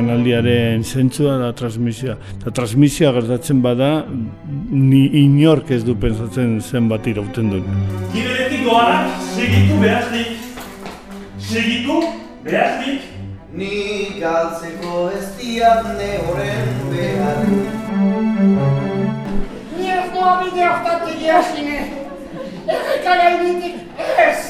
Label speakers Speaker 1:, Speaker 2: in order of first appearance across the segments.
Speaker 1: emanaldiaren zentzua da transmisioa. Eta transmisioa gertatzen bada, ni inork ez du pensatzen zen bat irauten duen.
Speaker 2: Giberetik doanak, segitu behaznik. Segitu behaznik.
Speaker 3: Ni galtzeko ez diat ne horren behar.
Speaker 4: Ni ez doa bide hortatik jasine. Errekara initik ez.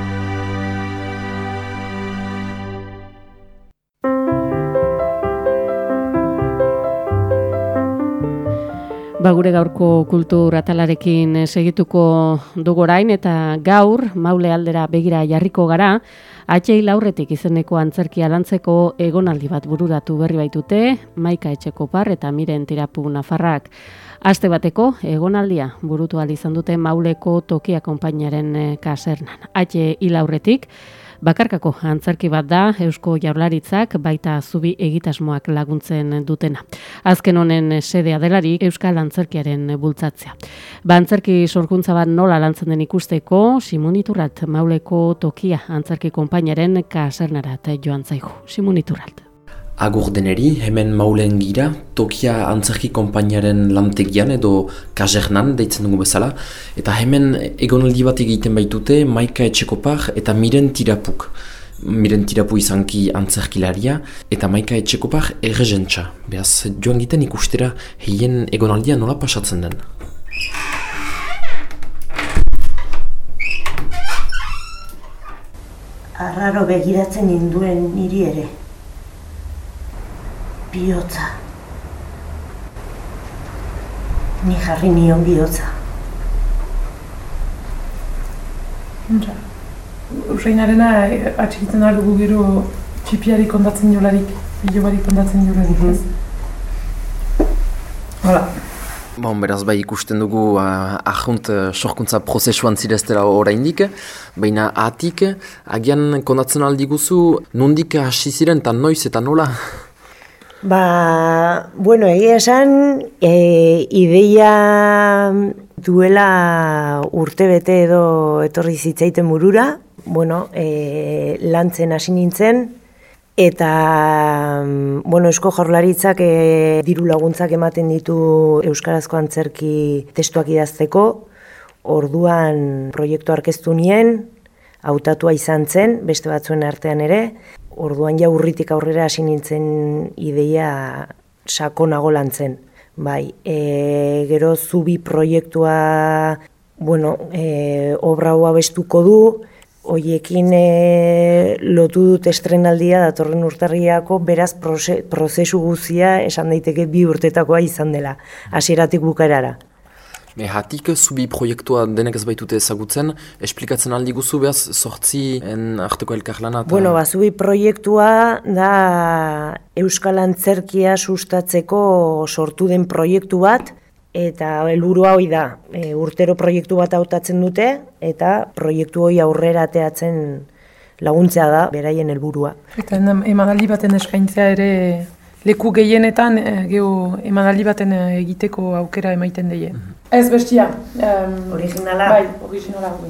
Speaker 5: Ba, gure gaurko kultur atalarekin eh, segituko dugu orain eta gaur maule aldera begira jarriko gara Atxei laurretik izeneko antzerkia lantzeko egonaldi bat bururatu berri baitute, Maika Etxekopar eta Miren Tirapu Nafarrak. Aste bateko egonaldia burutu ahal izan dute mauleko tokia konpainaren eh, kasernan. Atxe hilaurretik, Bakarkako antzerki bat da Eusko Jaurlaritzak baita zubi egitasmoak laguntzen dutena. Azken honen sedea delarik Euskal Antzerkiaren bultzatzea. Ba antzerki sorkuntza bat nola lantzen den ikusteko Simoniturrat Mauleko Tokia antzerki konpainaren kasernarat joan zaigu. Simoniturrat.
Speaker 6: Agur deneri, hemen maulen gira, Tokia antzerki konpainiaren lantegian edo kajernan deitzen dugu bezala. Eta hemen egonaldi bat egiten baitute Maika Etxekopar eta Miren Tirapuk. Miren Tirapu izanki antzerkilaria eta Maika Etxekopar errezentza. Beaz, joan giten ikustera heien egonaldia nola pasatzen den.
Speaker 7: Arraro begiratzen ninduen niri ere. Biotza. Ni jarri nion bihotza.
Speaker 8: Entza. Reinarena eh, atxikitzen dugu gero txipiari kondatzen jolarik, bilobari kondatzen jolarik, ez? Hala.
Speaker 6: Bon, beraz bai ikusten dugu uh, ahunt uh, sorkuntza prozesuan zireztera oraindik, baina atik, agian kondatzen aldi guzu, nondik hasi ziren eta noiz eta nola?
Speaker 7: Ba, bueno, egia esan, e, ideia duela urte bete edo etorri zitzaiten burura, bueno, e, lantzen hasi nintzen, eta, bueno, Eusko Jaurlaritzak e, diru laguntzak ematen ditu Euskarazko antzerki testuak idazteko, orduan proiektu arkeztu nien, hautatua izan zen, beste batzuen artean ere, orduan ja urritik aurrera hasi nintzen ideia sakonago lantzen. Bai, e, gero zubi proiektua, bueno, e, obra hoa bestuko du, hoiekin e, lotu dut estrenaldia datorren urtarriako beraz proze, prozesu guzia esan daiteke bi urtetakoa izan dela, hasieratik bukaerara.
Speaker 6: Me hatik zubi proiektua denek ez baitute ezagutzen, esplikatzen aldi guzu behaz sortzi en arteko elkarlana? eta-
Speaker 7: Bueno, ba, zubi proiektua da Euskal Antzerkia sustatzeko sortu den proiektu bat, eta helburua hoi da, e, urtero proiektu bat hautatzen dute, eta proiektu hoi aurrera ateatzen laguntzea da, beraien helburua.
Speaker 8: Eta em- emanaldi baten eskaintzea ere leku gehienetan e, geho emanaldi baten e, egiteko aukera emaiten deie. Ez bestia. Um,
Speaker 7: Originala?
Speaker 8: Bai, originala. bai.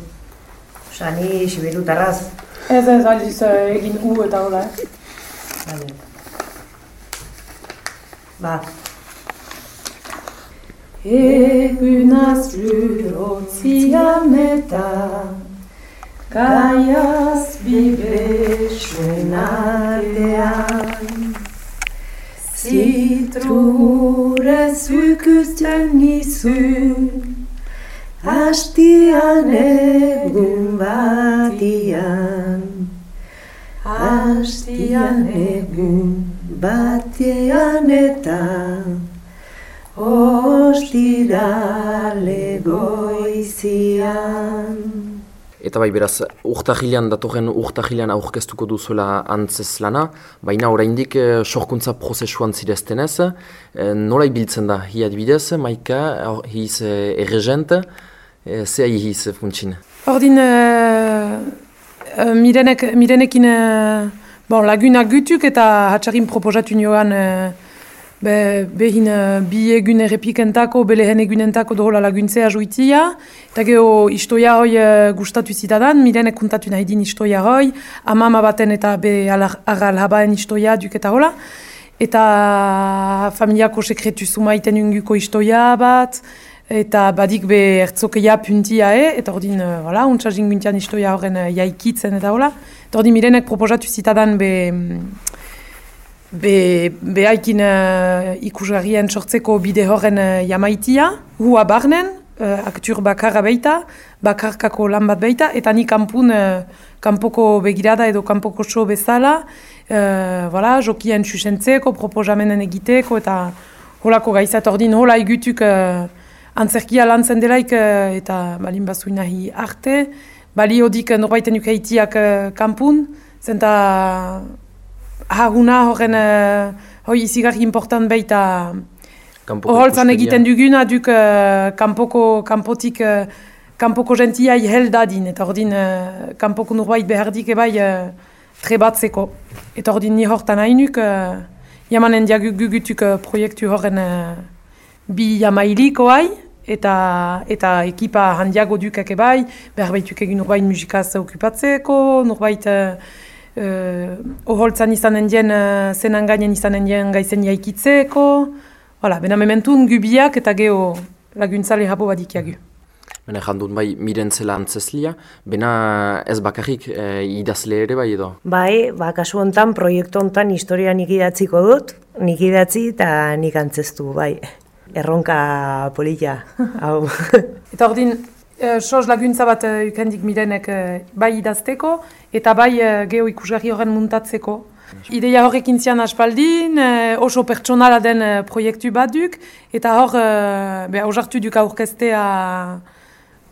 Speaker 7: Osa, ni siberutarraz.
Speaker 8: Ez ez aldiz e, egin u eta hola, eh?
Speaker 7: Vale. Ba.
Speaker 8: Egunaz lurotzian eta Gaiaz bibesuen artean Zitrure zukusten nizu Hastian egun batian. Hastian egun batian eta Ostirale goizian
Speaker 6: Eta bai, beraz, urtahilean, datorren urtahilean aurkeztuko duzuela antzez lana, baina oraindik eh, sorkuntza prozesuan zireztenez, eh, nola ibiltzen da, hi adibidez, maika, aur- hiz eh, errezent, e, zea ihiz funtsin.
Speaker 8: Ordin, uh, mirenek, mirenekin uh, bon, lagunak gutuk eta hatxarin proposatu nioan uh, be, behin uh, bi egun errepikentako, belehen egunentako dohola laguntzea joitia. Eta geho istoia hoi uh, gustatu zitadan, mirenek kuntatu nahi din istoia hoi, amama baten eta be agal habaen istoia duk eta hola. Eta familiako sekretu zumaiten unguko istoia bat, eta badik be ertzokeia puntia e, eta ordin, uh, voilà, untsa jinguntian istoia horren uh, jaikitzen eta hola. Eta ordin mirenek proposatu zitadan be, be, be haikin uh, ikusgarrien sortzeko bide horren uh, jamaitia, hua barnen, uh, aktur bakarra beita, bakarkako lan bat beita, eta ni kanpun, uh, kanpoko begirada edo kanpoko so bezala, uh, voilà, jokien txusentzeko, proposamenen egiteko, eta holako gaizat ordin, hola igutuk antzerkia lantzen delaik uh, eta balin bazuin nahi arte. Bali hodik norbaiten ukaitiak uh, kampun, zenta haguna horren uh, hoi izigarri important baita. Oholtzan egiten duguna duk uh, kanpoko, kanpotik, uh, kanpoko gentiai hel dadin, eta ordin uh, kanpoko norbait behardik ebai uh, trebatzeko. Eta ordin ni hortan hainuk, uh, jamanen diagugutuk uh, proiektu horren uh, bi jamailiko hai, eta, eta ekipa handiago dukak ebai, behar behituk egin urbain musikaz okupatzeko, nurbait uh, uh, oholtzan izanen dien, uh, zenan gainen izanen dien gaizen jaikitzeko, Hala, bena mementun gubiak eta geho laguntzale habo badikiagu.
Speaker 6: Bena jandun bai miren zela antzeslia, bena ez bakarrik e, idazle ere bai edo?
Speaker 7: Bai, ba, kasu hontan, proiektu hontan historia nik idatziko dut, nik idatzi eta nik antzestu, bai erronka polita, hau.
Speaker 8: eta ordin, uh, sos laguntza bat uh, ukendik mirenek uh, bai idazteko, eta bai uh, geho ikusgarri horren muntatzeko. Ideia horrekin zian aspaldin, uh, oso pertsonala den uh, proiektu bat duk, eta hor, uh, be, hausartu duk aurkestea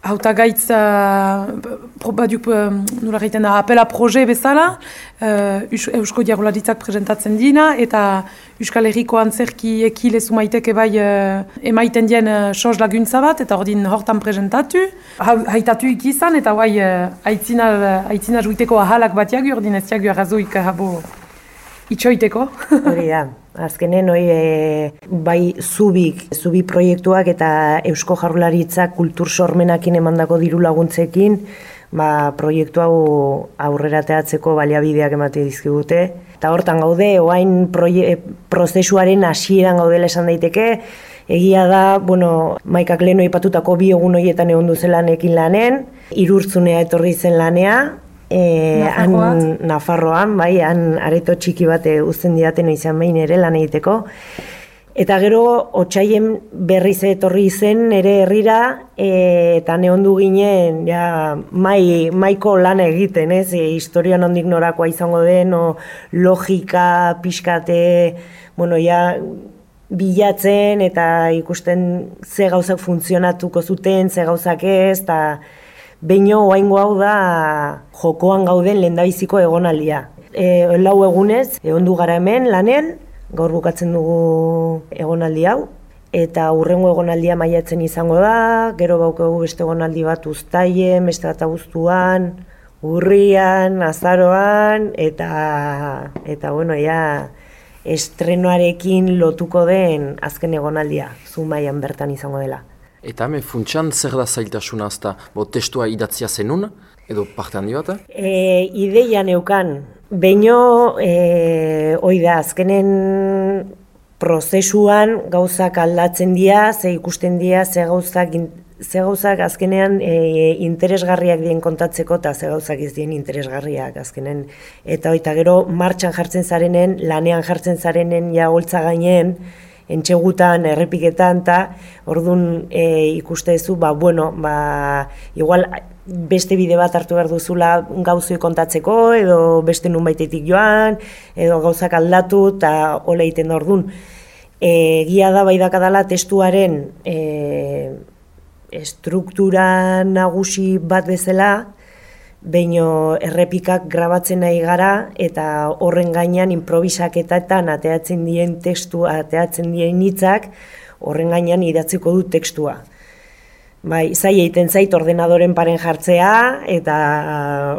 Speaker 8: Hauta gaitz, uh, baduk, uh, nula gaiten da, apela proje bezala, uh, Eusko Diarularitzak presentatzen dina, eta Euskal Herriko antzerki ekile zumaiteke bai uh, emaiten dien uh, sos laguntza bat, eta ordin hortan presentatu. Haitatu ikizan, eta bai uh, aitzina, aitzina juiteko ahalak batiagu, ordin ez tiagu arrazoik habo itxoiteko.
Speaker 7: Hori da. Azkenen, oi, e, bai zubik, zubi proiektuak eta Eusko Jarrularitzak kultur sormenakin emandako diru laguntzekin, ba, proiektu hau aurrera teatzeko baliabideak emate dizkigute. Eta hortan gaude, oain prozesuaren hasieran gaudela esan daiteke, egia da, bueno, maikak leheno ipatutako bi egun horietan egon duzelan ekin lanen, irurtzunea etorri zen lanea, E, han, Nafarroan, bai, han areto txiki bat uzten didaten izan behin ere lan egiteko. Eta gero, otxaien berriz etorri zen ere herrira, e, eta nehondu ginen, ja, mai, maiko lan egiten, ez, e, historian ondik norakoa izango den, o, logika, pixkate, bueno, ja, bilatzen, eta ikusten ze gauzak funtzionatuko zuten, ze gauzak ez, eta, Beino oaingo hau da jokoan gauden lendabiziko egonaldia. E, lau egunez, egon du gara hemen lanen, gaur bukatzen dugu egonaldi hau. Eta urrengo egonaldia maiatzen izango da, gero baukegu beste egonaldi bat uztaien, beste bat abuztuan, urrian, azaroan, eta, eta bueno, ja, estrenoarekin lotuko den azken egonaldia, zumaian bertan izango dela.
Speaker 6: Eta me funtsan zer da zailtasuna azta, bo testua idatzia zenun, edo parte handi bat?
Speaker 7: E, ideia neukan, baino e, da, azkenen prozesuan gauzak aldatzen dira, ze ikusten dira, ze gauzak, ze gauzak azkenean e, interesgarriak dien kontatzeko eta ze gauzak ez dien interesgarriak azkenen. Eta oita gero martxan jartzen zarenen, lanean jartzen zarenen ja holtza gainen, entxegutan, errepiketan, eta orduan e, ikuste zu, ba, bueno, ba, igual beste bide bat hartu behar duzula gauzui kontatzeko, edo beste nun baitetik joan, edo gauzak aldatu, eta hola egiten da orduan. E, gia da bai dakadala testuaren e, estruktura nagusi bat bezala, Beino errepikak grabatzen nahi gara eta horren gainean improvisaketetan ateatzen dien testu, ateatzen dien hitzak horren gainean idatziko du tekstua. bai, zai egiten zait ordenadoren paren jartzea eta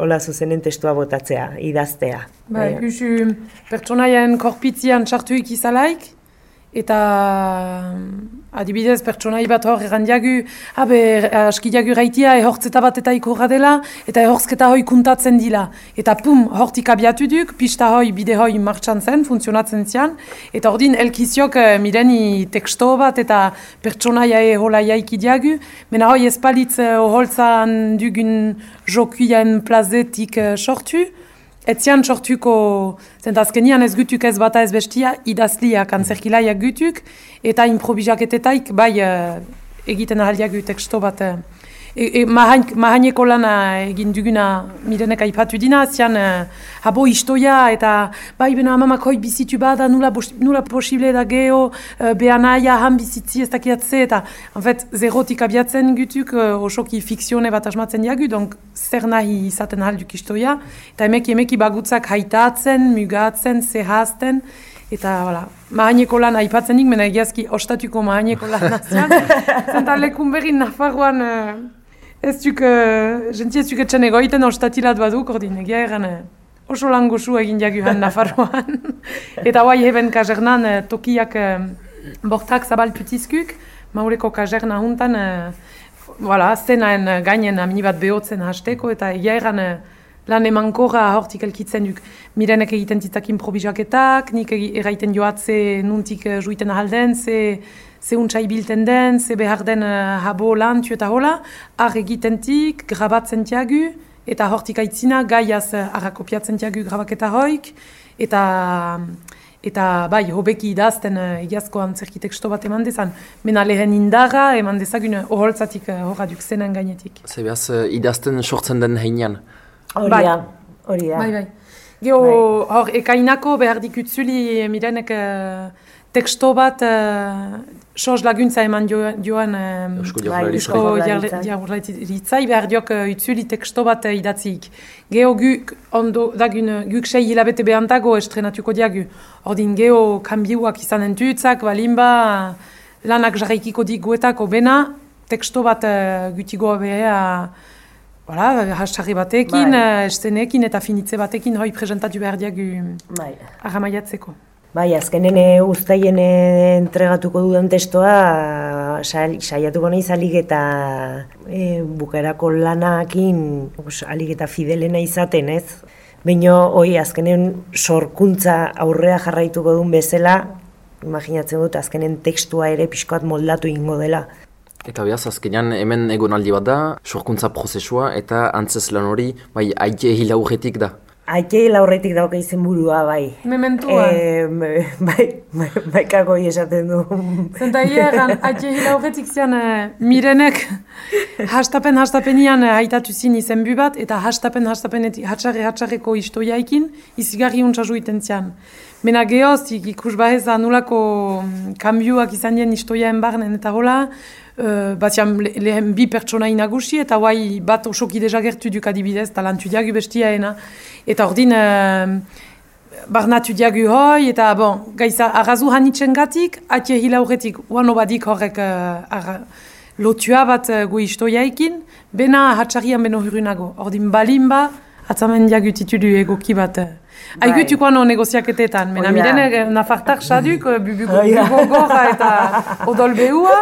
Speaker 7: hola zuzenen testua botatzea, idaztea.
Speaker 8: Bai, kusu pertsonaien korpitzian txartu ikizalaik, eta adibidez pertsonai bat hor errandiagu, habe askidiagu raitia ehortzeta bat eta ikurra dela, eta ehortzketa hoi kuntatzen dila. Eta pum, hortik abiatu duk, pista hoi, bide hoi martxan zen, funtzionatzen zian, eta ordin elkiziok uh, mireni teksto bat eta pertsonaia ehola jaikidiagu, mena hoi espalitz uh, oholtzan dugun jokuien plazetik uh, sortu, Etzian sortuko, zent azkenian ez gutuk ez bata ez bestia, idazliak, antzerkilaiak gutuk, eta improvisaketetaik, bai, uh, egiten ahaliak gutek bat. Uh, e, e, mahaineko lana egin duguna mirenek aipatu dina, zian uh, habo istoia eta bai bena amamak hoi bizitu bada nula, nula posible da geho uh, behanaia han bizitzi ez dakiatze eta en fait, zerotik abiatzen gutuk uh, osoki fikzione bat asmatzen diagu, donk zer nahi izaten halduk istoia eta emeki emeki bagutzak haitatzen, mugatzen, zehazten Eta, voilà, mahaineko lan aipatzen nik, mena egiazki ostatuko mahaineko lan nazian. Zenta lekun berri Nafarroan Ez duk, uh, jentia zuk etxan egoiten ostatilat baduk, ordin, egia egan uh, oso lan gozu egin jaguhan Nafarroan. Eta guai heben kazernan uh, tokiak uh, bortak zabal putizkuk, maureko kazerna huntan, uh, voilà, zenaen uh, gainen amini bat behotzen hasteko, eta egia egan uh, lan emankora hortik elkitzen duk. Mirenek egiten zitak improvisaketak, nik eraiten joatze nuntik uh, juiten ahalden, ze ze untsai bilten den, ze behar den uh, habo lan eta hola, ar egitentik, grabatzen tiagu, eta hortik aitzina, gaiaz uh, arrakopiatzen tiagu grabaketa hoik, eta eta bai, hobeki idazten uh, egiazko antzerki teksto bat eman dezan, mena lehen indarra eman dezagun oholtzatik uh, horra duk zenen gainetik.
Speaker 6: Ze behaz, uh, idazten sortzen den heinean?
Speaker 7: Hori bai. da, hori da.
Speaker 8: Bai, bai. Geo, bai. hor, ekainako behar dikutzuli mirenek uh, teksto bat Sos laguntza eman joan Eusko Jaurlaritzai behar diok uh, utzuli teksto bat uh, idatzik. Geo guk ondo dagun guk sei hilabete behantago estrenatuko diagu. Ordin geo kambiuak izan entutzak, balimba lanak jarraikiko diguetako bena teksto bat uh, gutigo beha Voilà, hasarri batekin, bai. estenekin eta finitze batekin hoi presentatu behar diagu bai. agamaiatzeko.
Speaker 7: Bai, azkenen uztaien entregatuko duen testoa saiatuko nahi zalik eta e, bukarako lanakin alik eta fidelena izaten, ez? Baina, hoi, azkenen sorkuntza aurrea jarraituko duen bezala, imaginatzen dut, azkenen tekstua ere pixkoat moldatu ingo dela.
Speaker 6: Eta behaz, azkenean hemen egonaldi bat da, sorkuntza prozesua eta antzes lan hori, bai, aite hila da.
Speaker 7: Aike laurretik dauka izen burua, bai.
Speaker 8: Mementua.
Speaker 7: E, bai, bai, bai kako esaten du.
Speaker 8: Zenta hieran, aike laurretik zian, uh, mirenek hastapen hastapenian haitatu zin izen bat, eta hastapen hastapenetik hatxarre hatxarreko istoiaikin, izigarri untsa juiten zian. Mena gehoz, ikus bahez anulako mm, kambiuak izan dien istoiaen barnen eta hola, Uh, bat lehen bi pertsona inagusi eta guai bat osoki dezagertu duk adibidez talantu diagu bestiaena. Eta ordin, uh, barnatu diagu hoi, eta bon, gaiza, arrazu hanitzen gatik, atie hila horretik, uano badik horrek uh, lotua bat uh, gu istoiaikin, bena hatxarian beno hurunago. Ordin, balimba, atzamen diagu titulu egoki bat. Uh, Aigutuko ano negoziaketetan, mena mirene nafartak saduk, bubugo gorra eta odol behua,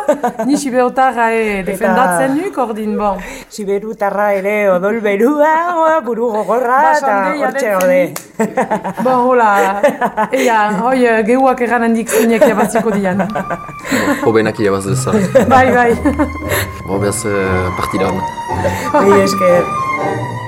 Speaker 8: ni sibeotarra e defendatzen nuk, ordin bon.
Speaker 7: Siberutarra ere odol behua, buru gogorra eta hortxe gode.
Speaker 8: Bon, hola, ea, hoi, gehuak erran handik zinek jabaziko dian.
Speaker 6: Hobenak jabaz desa.
Speaker 8: Bai, bai.
Speaker 6: Bo, behaz partidan.
Speaker 7: Bai, esker.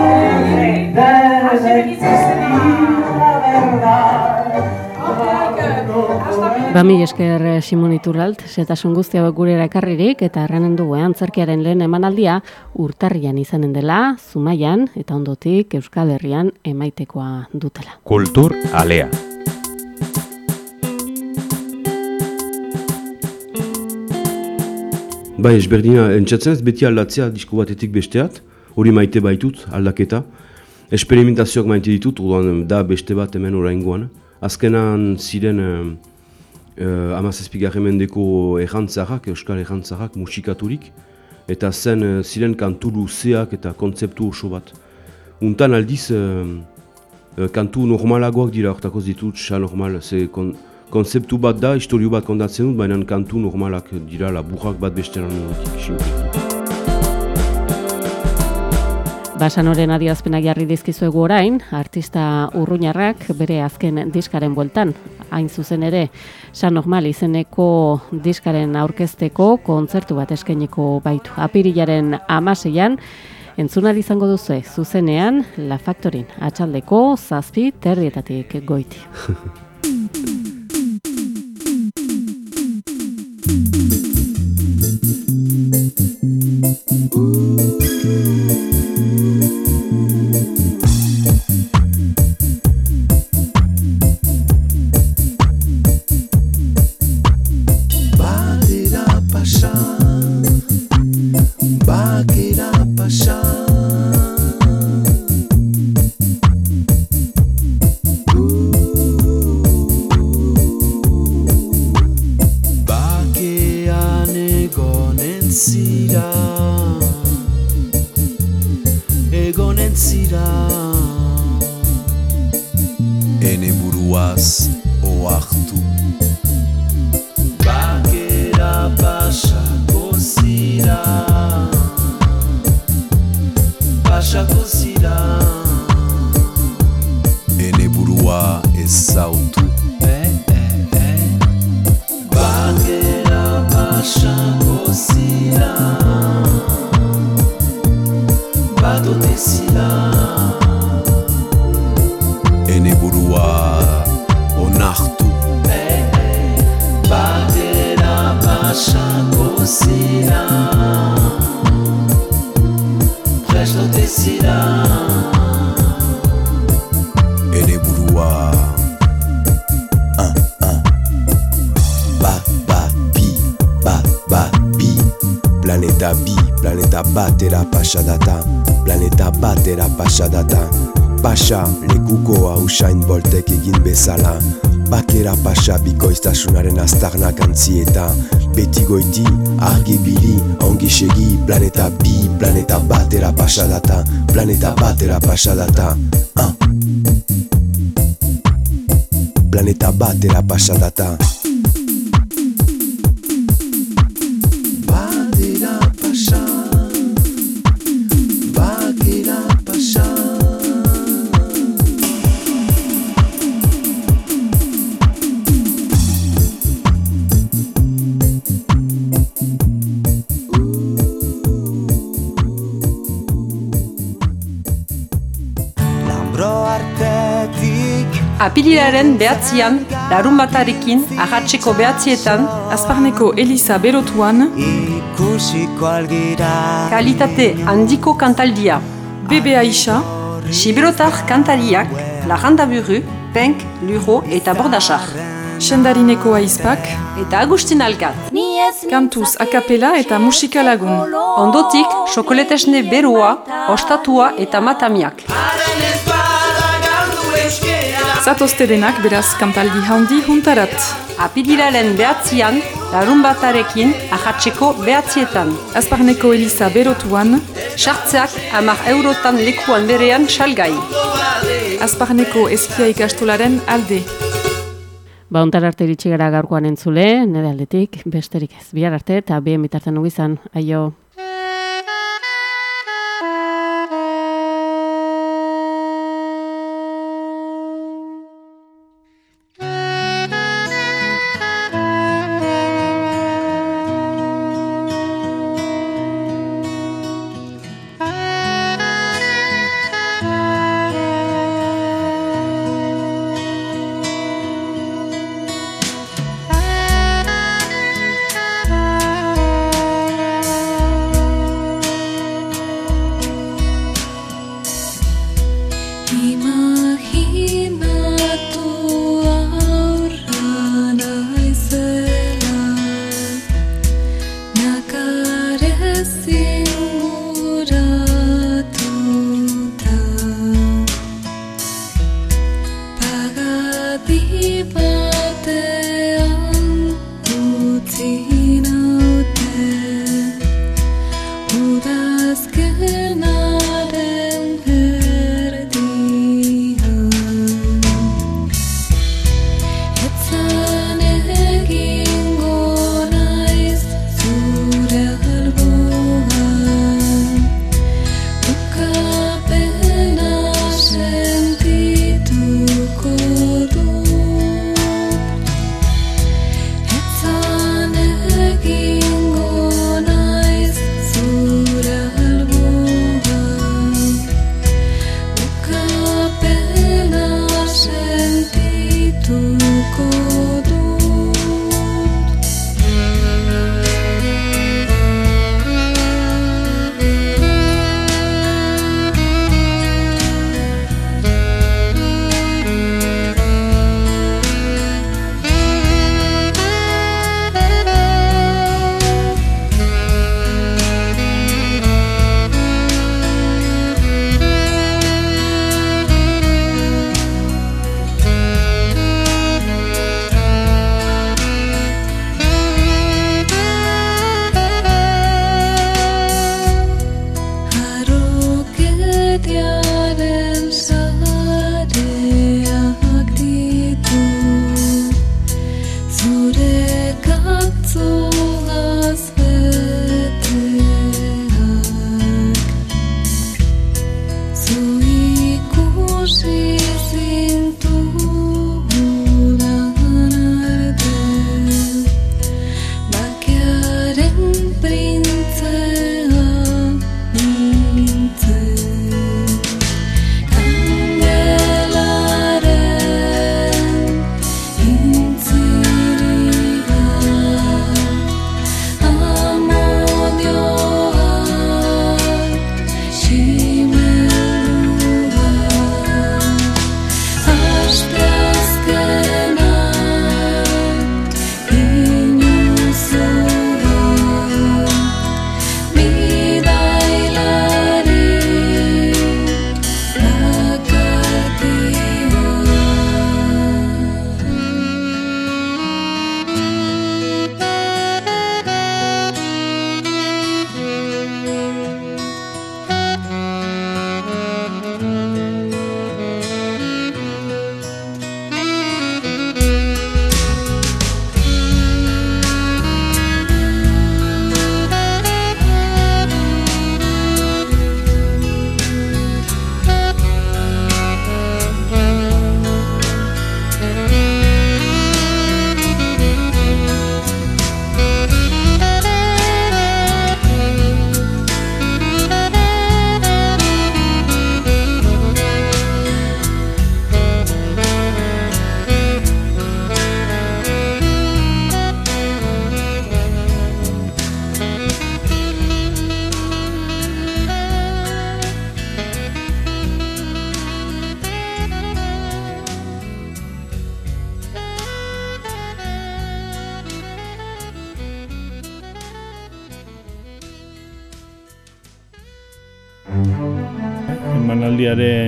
Speaker 7: Ba,
Speaker 5: mi esker eh, Simon Iturralt, zetasun guztia gure ekarririk eta erranen dugu eh, antzerkiaren lehen emanaldia urtarrian izanen dela, zumaian eta ondotik Euskal Herrian emaitekoa dutela.
Speaker 9: Kultur alea. Bai, ezberdina, entzatzen ez beti aldatzea disko batetik besteat, hori maite baitut aldaketa. Experimentazioak maite ditut, orduan da beste bat hemen oraingoan. Azkenan ziren uh, uh, amazazpigarren mendeko errantzarrak, euskal errantzarrak, musikaturik. Eta zen uh, ziren kantu luzeak eta kontzeptu oso bat. Untan aldiz, uh, uh, kantu normalagoak dira, ortakoz ditut, xa normal, ze kon, konzeptu bat da, historio bat kondatzen dut, baina kantu normalak dira, laburrak bat bestean nuetik,
Speaker 5: Basanoren adiazpenak jarri dizkizuegu orain, artista urruñarrak bere azken diskaren bueltan, hain zuzen ere, San Normal izeneko diskaren aurkezteko kontzertu bat eskainiko baitu. Apirilaren amaseian, entzunari izango duzu zuzenean, La Factorin, atxaldeko zazpi terrietatik goiti.
Speaker 10: 山 bikoiztasunaren aztarnak antzieta. Beti goiti, argi bili, ongi segi Planeta bi, planeta batera pasadata Planeta batera pasadata ah. Planeta batera pasadata
Speaker 11: Apirilaren behatzian, larun batarekin, ahatzeko behatzietan,
Speaker 8: Azparneko Elisa Berotuan,
Speaker 11: Kalitate handiko kantaldia,
Speaker 8: Bebe Aisha,
Speaker 11: Siberotar kantariak, Lajanda Buru, Penk, Luro eta Bordasar.
Speaker 8: Sendarineko Aizpak,
Speaker 11: eta Agustin Alkat.
Speaker 8: Kantuz akapela eta musikalagun.
Speaker 11: Ondotik, Xokoletesne Beroa, Ostatua eta Matamiak.
Speaker 8: Zatozte denak beraz kantaldi handi juntarat.
Speaker 11: Apirilaren behatzian, larun batarekin, ahatzeko behatzietan.
Speaker 8: Azparneko Elisa berotuan,
Speaker 11: sartzeak amak eurotan lekuan berean salgai.
Speaker 8: Azparneko eskia ikastolaren alde.
Speaker 5: Ba, ontar arte iritsigara gaurkoan entzule, nire aldetik, besterik ez. Bihar arte eta bien bitartzen ugizan, aio.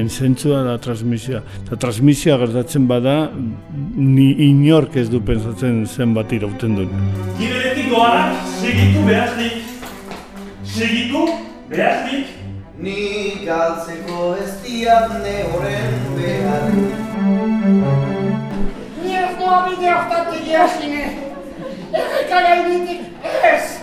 Speaker 12: Emanaldiaren zentzua da transmisioa. Eta transmisioa gertatzen bada, ni inork ez du pensatzen zenbat irauten duen.
Speaker 2: Giberetik doanak segitu behaznik. Segitu behaznik.
Speaker 3: Ni galtzeko ez diat ne horren behar
Speaker 4: Ni ez doa bide hortatik jasine. Erreka gainetik ez.